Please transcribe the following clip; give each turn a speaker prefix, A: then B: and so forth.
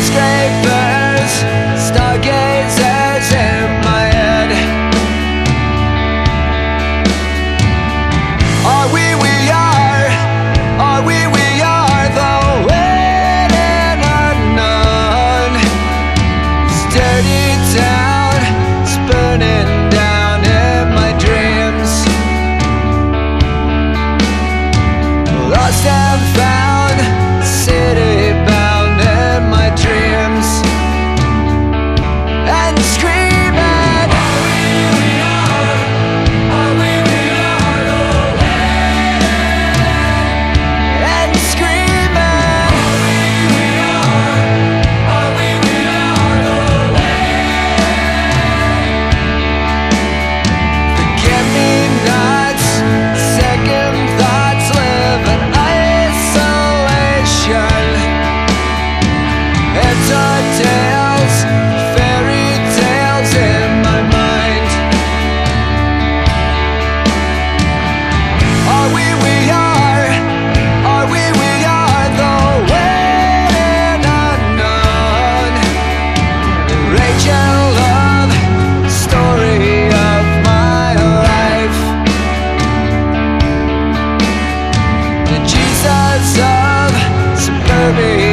A: skyscraper me.